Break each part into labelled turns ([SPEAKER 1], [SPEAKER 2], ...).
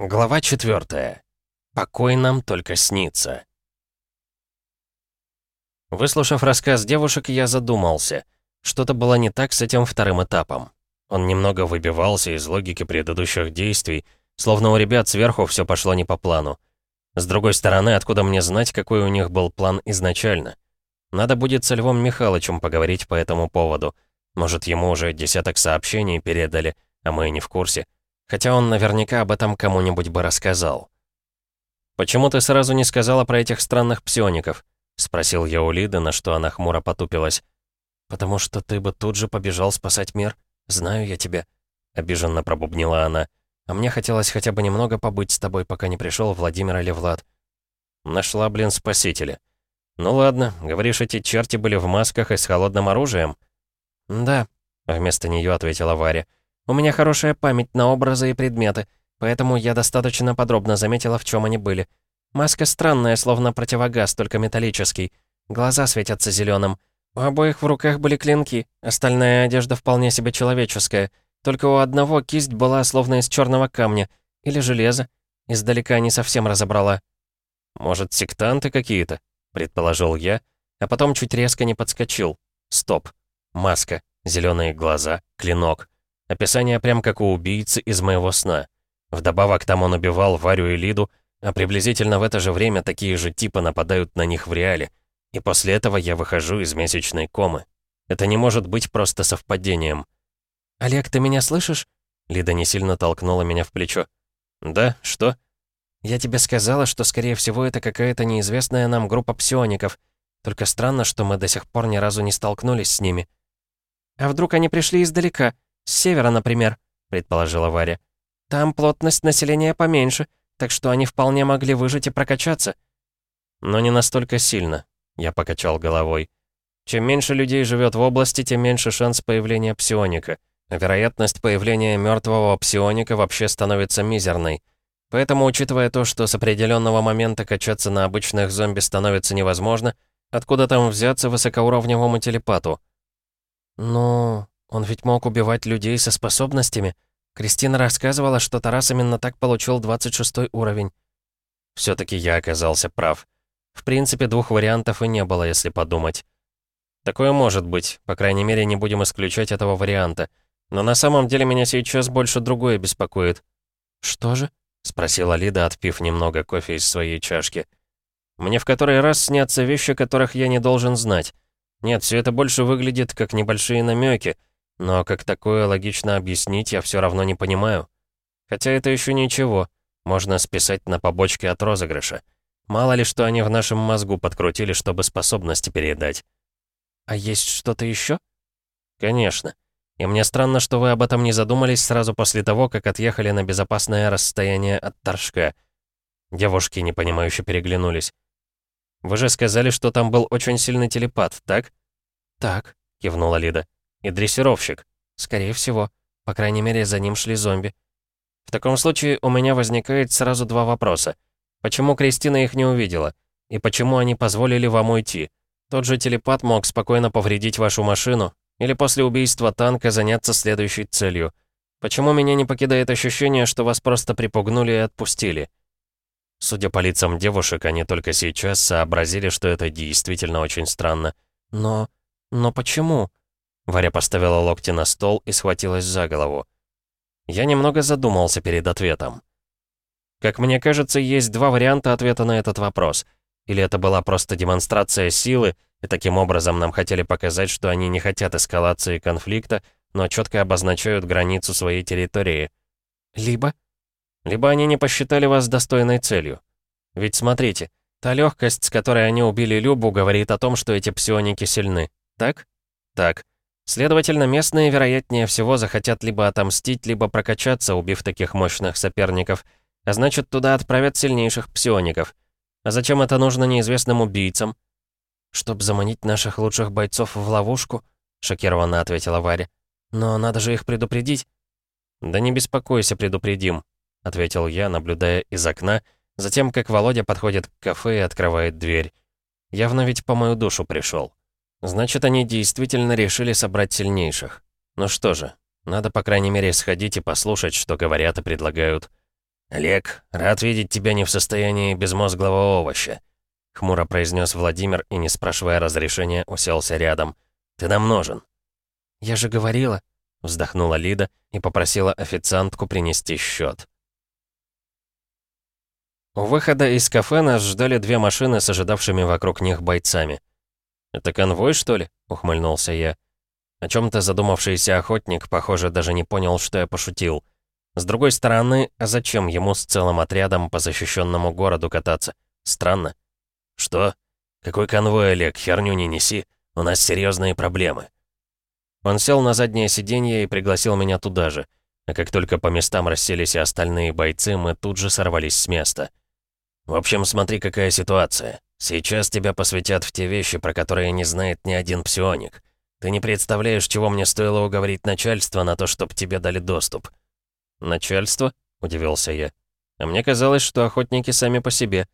[SPEAKER 1] Глава 4. Покой нам только снится. Выслушав рассказ девушек, я задумался. Что-то было не так с этим вторым этапом. Он немного выбивался из логики предыдущих действий, словно у ребят сверху все пошло не по плану. С другой стороны, откуда мне знать, какой у них был план изначально? Надо будет со Львом Михайловичем поговорить по этому поводу. Может, ему уже десяток сообщений передали, а мы не в курсе. Хотя он наверняка об этом кому-нибудь бы рассказал. «Почему ты сразу не сказала про этих странных псиоников?» — спросил я у Лиды, на что она хмуро потупилась. «Потому что ты бы тут же побежал спасать мир. Знаю я тебя», — обиженно пробубнила она. «А мне хотелось хотя бы немного побыть с тобой, пока не пришел Владимир или Влад». Нашла, блин, спасителя. «Ну ладно, говоришь, эти черти были в масках и с холодным оружием?» «Да», — вместо нее ответила Варя. У меня хорошая память на образы и предметы, поэтому я достаточно подробно заметила, в чем они были. Маска странная, словно противогаз, только металлический. Глаза светятся зеленым. У обоих в руках были клинки, остальная одежда вполне себе человеческая. Только у одного кисть была словно из черного камня или железа. Издалека не совсем разобрала. «Может, сектанты какие-то?» — предположил я, а потом чуть резко не подскочил. Стоп. Маска, зеленые глаза, клинок. Описание прям как у убийцы из моего сна. Вдобавок там он убивал Варю и Лиду, а приблизительно в это же время такие же типы нападают на них в реале. И после этого я выхожу из месячной комы. Это не может быть просто совпадением. «Олег, ты меня слышишь?» Лида не сильно толкнула меня в плечо. «Да? Что?» «Я тебе сказала, что, скорее всего, это какая-то неизвестная нам группа псиоников. Только странно, что мы до сих пор ни разу не столкнулись с ними». «А вдруг они пришли издалека?» «С севера, например», — предположила Варя. «Там плотность населения поменьше, так что они вполне могли выжить и прокачаться». «Но не настолько сильно», — я покачал головой. «Чем меньше людей живет в области, тем меньше шанс появления псионика. Вероятность появления мертвого псионика вообще становится мизерной. Поэтому, учитывая то, что с определенного момента качаться на обычных зомби становится невозможно, откуда там взяться высокоуровневому телепату?» «Ну...» Он ведь мог убивать людей со способностями. Кристина рассказывала, что Тарас именно так получил 26 уровень. все таки я оказался прав. В принципе, двух вариантов и не было, если подумать. Такое может быть, по крайней мере, не будем исключать этого варианта. Но на самом деле меня сейчас больше другое беспокоит. «Что же?» — спросила Лида, отпив немного кофе из своей чашки. «Мне в который раз снятся вещи, которых я не должен знать. Нет, все это больше выглядит как небольшие намеки, но как такое логично объяснить, я все равно не понимаю. Хотя это еще ничего. Можно списать на побочки от розыгрыша. Мало ли, что они в нашем мозгу подкрутили, чтобы способности передать. А есть что-то еще? Конечно. И мне странно, что вы об этом не задумались сразу после того, как отъехали на безопасное расстояние от Торжка. Девушки, непонимающе переглянулись. «Вы же сказали, что там был очень сильный телепат, так?» «Так», — кивнула Лида. И дрессировщик. Скорее всего. По крайней мере, за ним шли зомби. В таком случае у меня возникает сразу два вопроса. Почему Кристина их не увидела? И почему они позволили вам уйти? Тот же телепат мог спокойно повредить вашу машину или после убийства танка заняться следующей целью. Почему меня не покидает ощущение, что вас просто припугнули и отпустили? Судя по лицам девушек, они только сейчас сообразили, что это действительно очень странно. Но... но почему? Варя поставила локти на стол и схватилась за голову. Я немного задумался перед ответом. Как мне кажется, есть два варианта ответа на этот вопрос. Или это была просто демонстрация силы, и таким образом нам хотели показать, что они не хотят эскалации конфликта, но четко обозначают границу своей территории. Либо... Либо они не посчитали вас достойной целью. Ведь смотрите, та легкость, с которой они убили Любу, говорит о том, что эти псионики сильны. Так? Так. Следовательно, местные, вероятнее всего, захотят либо отомстить, либо прокачаться, убив таких мощных соперников, а значит, туда отправят сильнейших псиоников. А зачем это нужно неизвестным убийцам? «Чтоб заманить наших лучших бойцов в ловушку?» — шокированно ответила Варя. «Но надо же их предупредить». «Да не беспокойся, предупредим», — ответил я, наблюдая из окна, затем как Володя подходит к кафе и открывает дверь. Явно ведь по мою душу пришел. Значит, они действительно решили собрать сильнейших. Ну что же, надо, по крайней мере, сходить и послушать, что говорят и предлагают. «Олег, рад видеть тебя не в состоянии безмозглого овоща», — хмуро произнес Владимир и, не спрашивая разрешения, уселся рядом. «Ты нам нужен».
[SPEAKER 2] «Я же говорила», —
[SPEAKER 1] вздохнула Лида и попросила официантку принести счет. У выхода из кафе нас ждали две машины с ожидавшими вокруг них бойцами. «Это конвой, что ли?» — ухмыльнулся я. О чем то задумавшийся охотник, похоже, даже не понял, что я пошутил. С другой стороны, а зачем ему с целым отрядом по защищенному городу кататься? Странно. «Что? Какой конвой, Олег? Херню не неси. У нас серьезные проблемы». Он сел на заднее сиденье и пригласил меня туда же. А как только по местам расселись и остальные бойцы, мы тут же сорвались с места. В общем, смотри, какая ситуация. Сейчас тебя посвятят в те вещи, про которые не знает ни один псионик. Ты не представляешь, чего мне стоило уговорить начальство на то, чтобы тебе дали доступ». «Начальство?» — удивился я. «А мне казалось, что охотники сами по себе».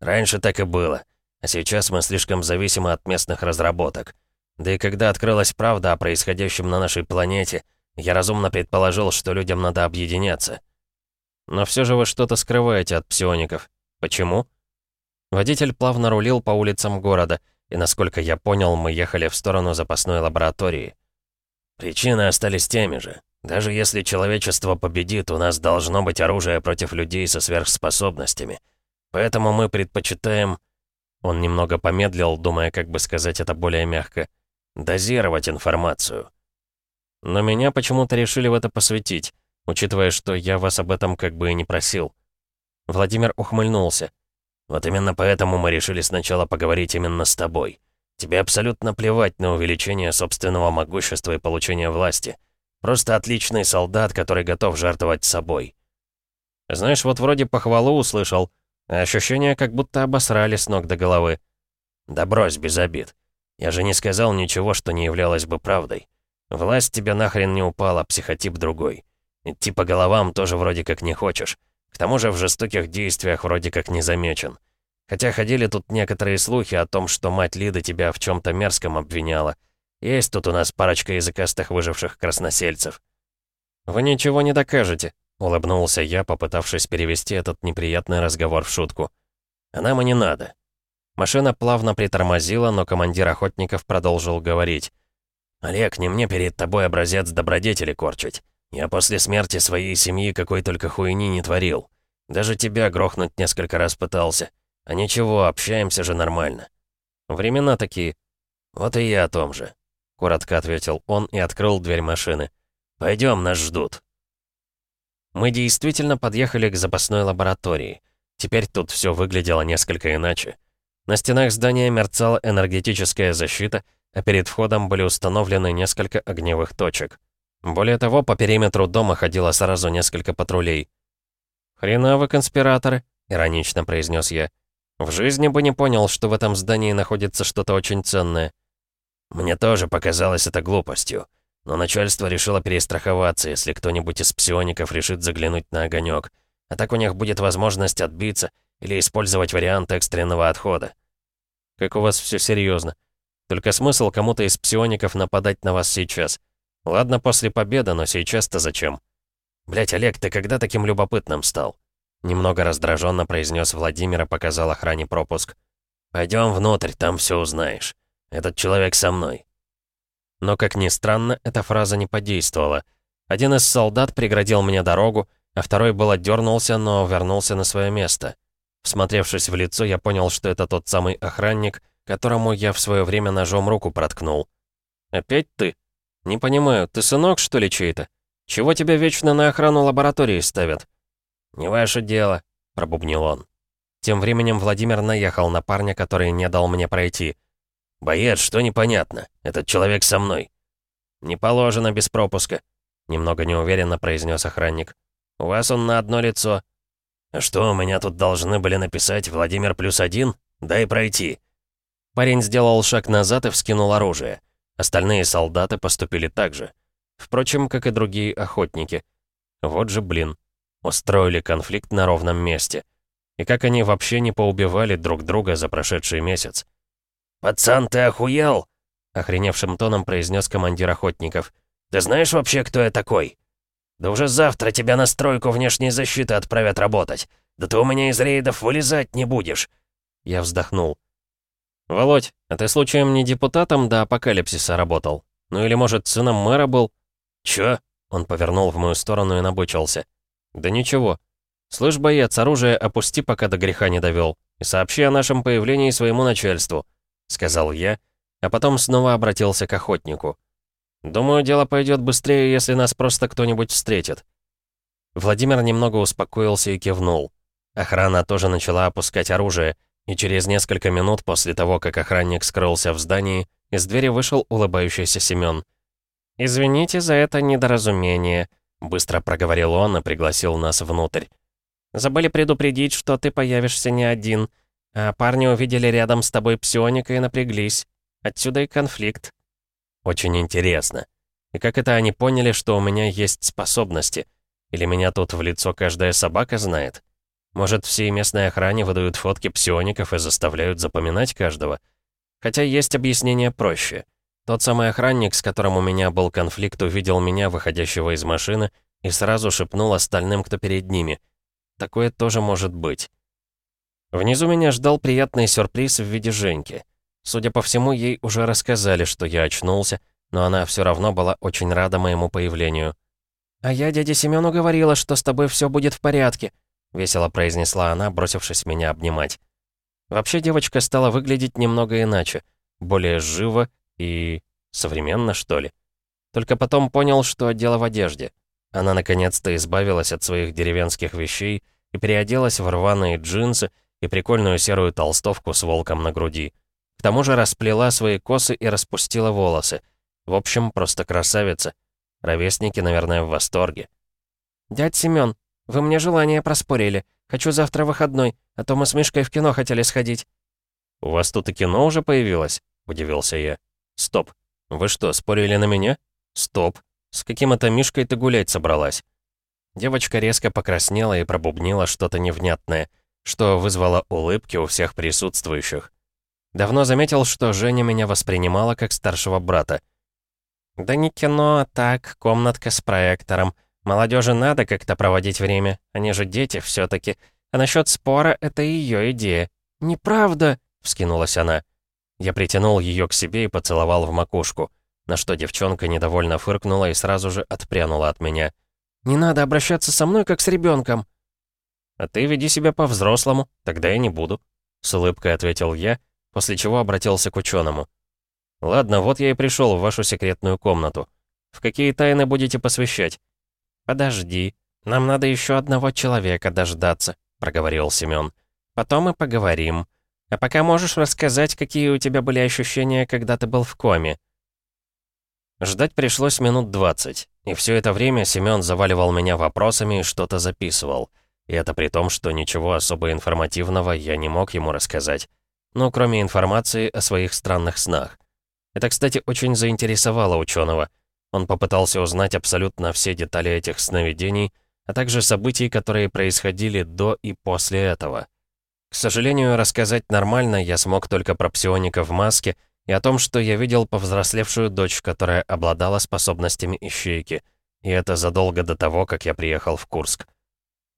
[SPEAKER 1] «Раньше так и было. А сейчас мы слишком зависимы от местных разработок. Да и когда открылась правда о происходящем на нашей планете, я разумно предположил, что людям надо объединяться». «Но все же вы что-то скрываете от псиоников», Почему? Водитель плавно рулил по улицам города, и, насколько я понял, мы ехали в сторону запасной лаборатории. Причины остались теми же. Даже если человечество победит, у нас должно быть оружие против людей со сверхспособностями. Поэтому мы предпочитаем... Он немного помедлил, думая, как бы сказать это более мягко. Дозировать информацию. Но меня почему-то решили в это посвятить, учитывая, что я вас об этом как бы и не просил. Владимир ухмыльнулся. «Вот именно поэтому мы решили сначала поговорить именно с тобой. Тебе абсолютно плевать на увеличение собственного могущества и получение власти. Просто отличный солдат, который готов жертвовать собой». «Знаешь, вот вроде похвалу услышал, а ощущение, как будто обосрали с ног до головы». «Да брось, без обид. Я же не сказал ничего, что не являлось бы правдой. Власть тебе нахрен не упала, психотип другой. Идти по головам тоже вроде как не хочешь. К тому же в жестоких действиях вроде как не замечен. Хотя ходили тут некоторые слухи о том, что мать Лиды тебя в чем то мерзком обвиняла. Есть тут у нас парочка языкастых выживших красносельцев. «Вы ничего не докажете», — улыбнулся я, попытавшись перевести этот неприятный разговор в шутку. «А нам и не надо». Машина плавно притормозила, но командир охотников продолжил говорить. «Олег, не мне перед тобой образец добродетели корчить. Я после смерти своей семьи какой только хуйни не творил. Даже тебя грохнуть несколько раз пытался. А ничего, общаемся же нормально. Времена такие. Вот и я о том же. Коротко ответил он и открыл дверь машины. Пойдем, нас ждут. Мы действительно подъехали к запасной лаборатории. Теперь тут все выглядело несколько иначе. На стенах здания мерцала энергетическая защита, а перед входом были установлены несколько огневых точек. Более того, по периметру дома ходило сразу несколько патрулей. «Хрена вы конспираторы», — иронично произнес я. «В жизни бы не понял, что в этом здании находится что-то очень ценное». «Мне тоже показалось это глупостью. Но начальство решило перестраховаться, если кто-нибудь из псиоников решит заглянуть на огонек. А так у них будет возможность отбиться или использовать вариант экстренного отхода». «Как у вас все серьезно. Только смысл кому-то из псиоников нападать на вас сейчас?» Ладно, после победы, но сейчас-то зачем? Блять, Олег, ты когда таким любопытным стал? Немного раздраженно произнес Владимир и показал охране пропуск. Пойдем внутрь, там все узнаешь. Этот человек со мной. Но, как ни странно, эта фраза не подействовала. Один из солдат преградил мне дорогу, а второй было дернулся, но вернулся на свое место. Всмотревшись в лицо, я понял, что это тот самый охранник, которому я в свое время ножом руку проткнул. «Опять ты?» «Не понимаю, ты сынок, что ли, чей-то? Чего тебя вечно на охрану лаборатории ставят?» «Не ваше дело», — пробубнил он. Тем временем Владимир наехал на парня, который не дал мне пройти. «Боец, что непонятно? Этот человек со мной». «Не положено без пропуска», — немного неуверенно произнес охранник. «У вас он на одно лицо». «А что, у меня тут должны были написать «Владимир плюс один»? Дай пройти». Парень сделал шаг назад и вскинул оружие. Остальные солдаты поступили так же. Впрочем, как и другие охотники. Вот же, блин, устроили конфликт на ровном месте. И как они вообще не поубивали друг друга за прошедший месяц. «Пацан, ты охуел?» — охреневшим тоном произнес командир охотников. «Ты знаешь вообще, кто я такой?»
[SPEAKER 3] Да уже завтра тебя на стройку внешней защиты отправят работать. Да ты у меня из рейдов вылезать не будешь!»
[SPEAKER 1] Я вздохнул. «Володь, а ты случаем не депутатом до апокалипсиса работал? Ну или, может, сыном мэра был?»
[SPEAKER 3] «Чё?»
[SPEAKER 1] Он повернул в мою сторону и набычился. «Да ничего. Слышь, боец, оружие опусти, пока до греха не довел, и сообщи о нашем появлении своему начальству», — сказал я, а потом снова обратился к охотнику. «Думаю, дело пойдет быстрее, если нас просто кто-нибудь встретит». Владимир немного успокоился и кивнул. Охрана тоже начала опускать оружие, и через несколько минут после того, как охранник скрылся в здании, из двери вышел улыбающийся Семён. «Извините за это недоразумение», — быстро проговорил он и пригласил нас внутрь. «Забыли предупредить, что ты появишься не один, а парни увидели рядом с тобой псионика и напряглись. Отсюда и конфликт». «Очень интересно. И как это они поняли, что у меня есть способности? Или меня тут в лицо каждая собака знает? Может, всей местной охране выдают фотки псиоников и заставляют запоминать каждого? Хотя есть объяснение проще. Тот самый охранник, с которым у меня был конфликт, увидел меня, выходящего из машины, и сразу шепнул остальным, кто перед ними. Такое тоже может быть. Внизу меня ждал приятный сюрприз в виде Женьки. Судя по всему, ей уже рассказали, что я очнулся, но она все равно была очень рада моему появлению. «А я дяде Семену говорила, что с тобой все будет в порядке», — весело произнесла она, бросившись меня обнимать. Вообще девочка стала выглядеть немного иначе, более живо и... современно, что ли. Только потом понял, что дело в одежде. Она наконец-то избавилась от своих деревенских вещей и переоделась в рваные джинсы и прикольную серую толстовку с волком на груди. К тому же расплела свои косы и распустила волосы. В общем, просто красавица. Ровесники, наверное, в восторге. «Дядь Семён, вы мне желание проспорили. Хочу завтра выходной, а то мы с Мишкой в кино хотели сходить». «У вас тут и кино уже появилось?» — удивился я. «Стоп. Вы что, спорили на меня? Стоп. С каким это Мишкой ты гулять собралась?» Девочка резко покраснела и пробубнила что-то невнятное, что вызвало улыбки у всех присутствующих. Давно заметил, что Женя меня воспринимала как старшего брата. «Да не кино, а так, комнатка с проектором. Молодежи надо как-то проводить время, они же дети все таки А насчет спора — это ее идея». «Неправда!» — вскинулась она. Я притянул ее к себе и поцеловал в макушку, на что девчонка недовольно фыркнула и сразу же отпрянула от меня. «Не надо обращаться со мной, как с ребенком. «А ты веди себя по-взрослому, тогда я не буду», — с улыбкой ответил я, после чего обратился к ученому. «Ладно, вот я и пришел в вашу секретную комнату. В какие тайны будете посвящать?» «Подожди, нам надо еще одного человека дождаться», — проговорил Семен. «Потом мы поговорим. А пока можешь рассказать, какие у тебя были ощущения, когда ты был в коме?» Ждать пришлось минут двадцать, и все это время Семен заваливал меня вопросами и что-то записывал. И это при том, что ничего особо информативного я не мог ему рассказать. Ну, кроме информации о своих странных снах. Это, кстати, очень заинтересовало ученого. Он попытался узнать абсолютно все детали этих сновидений, а также событий, которые происходили до и после этого. К сожалению, рассказать нормально я смог только про псионика в маске и о том, что я видел повзрослевшую дочь, которая обладала способностями ищейки. И это задолго до того, как я приехал в Курск.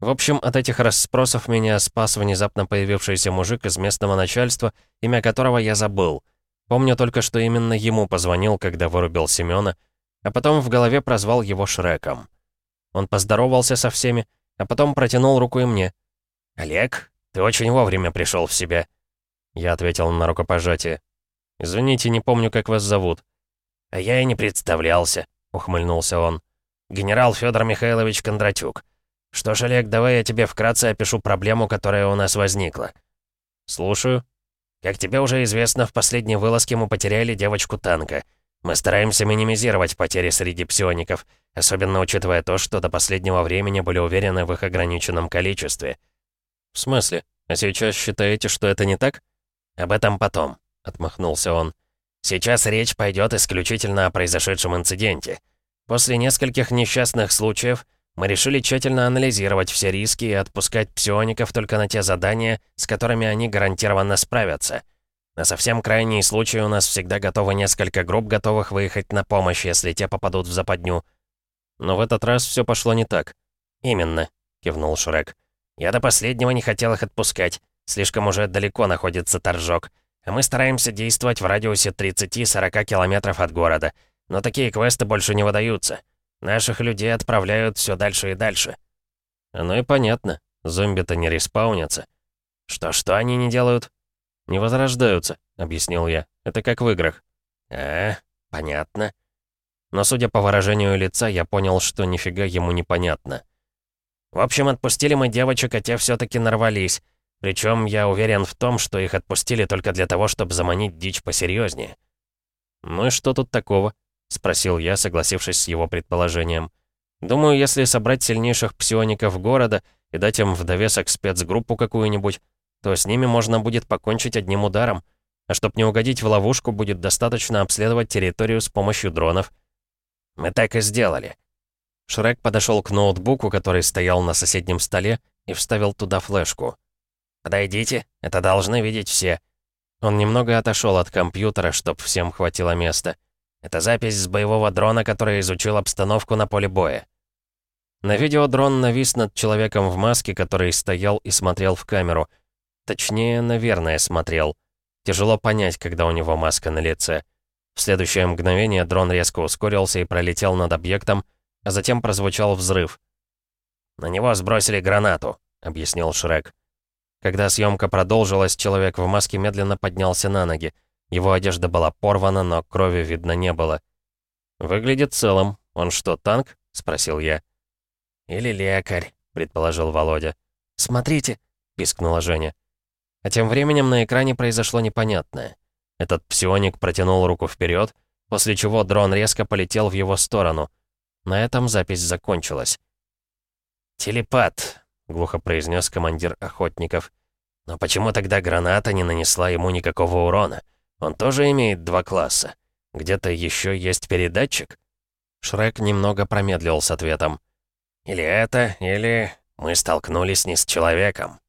[SPEAKER 1] В общем, от этих расспросов меня спас внезапно появившийся мужик из местного начальства, имя которого я забыл. Помню только, что именно ему позвонил, когда вырубил Семёна, а потом в голове прозвал его Шреком. Он поздоровался со всеми, а потом протянул руку и мне. «Олег, ты очень вовремя пришел в себя». Я ответил на рукопожатие. «Извините, не помню, как вас зовут».
[SPEAKER 3] «А я и не представлялся», — ухмыльнулся он. «Генерал Федор Михайлович Кондратюк. Что ж, Олег, давай я тебе вкратце опишу проблему, которая у нас возникла».
[SPEAKER 1] «Слушаю».
[SPEAKER 3] «Как тебе уже известно, в последней вылазке мы потеряли девочку танка». Мы стараемся минимизировать потери среди псиоников, особенно учитывая то, что до последнего времени были уверены в их ограниченном количестве.
[SPEAKER 1] В смысле? А сейчас считаете, что это не так?
[SPEAKER 3] Об этом потом, отмахнулся он. Сейчас речь пойдет исключительно о произошедшем инциденте. После нескольких несчастных случаев мы решили тщательно анализировать все риски и отпускать псиоников только на те задания, с которыми они гарантированно справятся — на совсем крайний случай у нас всегда готовы несколько групп, готовых выехать на помощь, если те попадут в западню.
[SPEAKER 1] Но в этот раз все пошло не так.
[SPEAKER 3] «Именно», — кивнул Шрек. «Я до последнего не хотел их отпускать. Слишком уже далеко находится торжок. А мы стараемся действовать в радиусе 30-40 километров от города. Но такие квесты больше не выдаются. Наших людей отправляют все дальше и дальше».
[SPEAKER 1] «Оно и понятно. Зомби-то не респаунятся».
[SPEAKER 3] «Что-что они не делают?»
[SPEAKER 1] «Не возрождаются», — объяснил я. «Это как в играх».
[SPEAKER 3] «А, понятно».
[SPEAKER 1] Но судя по выражению лица, я понял, что нифига ему не понятно.
[SPEAKER 3] «В общем, отпустили мы девочек, а те все таки нарвались. Причем я уверен в том, что их отпустили только для того, чтобы заманить дичь посерьезнее.
[SPEAKER 1] «Ну и что тут такого?» — спросил я, согласившись с его предположением. «Думаю, если собрать сильнейших псиоников города и дать им в довесок спецгруппу какую-нибудь, то с ними можно будет покончить одним ударом. А чтоб не угодить в ловушку, будет достаточно обследовать территорию с помощью дронов».
[SPEAKER 3] «Мы так и сделали».
[SPEAKER 1] Шрек подошел к ноутбуку, который стоял на соседнем столе, и вставил туда флешку.
[SPEAKER 3] «Подойдите, это должны видеть все».
[SPEAKER 1] Он немного отошел от компьютера, чтобы всем хватило места.
[SPEAKER 3] Это запись с боевого дрона, который изучил обстановку на поле боя.
[SPEAKER 1] На видео дрон навис над человеком в маске, который стоял и смотрел в камеру. Точнее, наверное, смотрел. Тяжело понять, когда у него маска на лице. В следующее мгновение дрон резко ускорился и пролетел над объектом, а затем прозвучал взрыв.
[SPEAKER 3] «На него сбросили гранату», — объяснил Шрек.
[SPEAKER 1] Когда съемка продолжилась, человек в маске медленно поднялся на ноги. Его одежда была порвана, но крови видно не было. «Выглядит целым. Он что, танк?» — спросил я.
[SPEAKER 3] «Или лекарь», — предположил Володя.
[SPEAKER 2] «Смотрите», —
[SPEAKER 1] пискнула Женя. А тем временем на экране произошло непонятное. Этот псионик протянул руку вперед, после чего дрон резко полетел в его сторону. На этом запись закончилась.
[SPEAKER 3] «Телепат», — глухо произнес командир охотников. «Но почему тогда граната не нанесла ему никакого урона? Он тоже имеет два класса. Где-то еще есть передатчик?»
[SPEAKER 1] Шрек немного промедлил с ответом.
[SPEAKER 3] «Или это, или мы столкнулись не с человеком».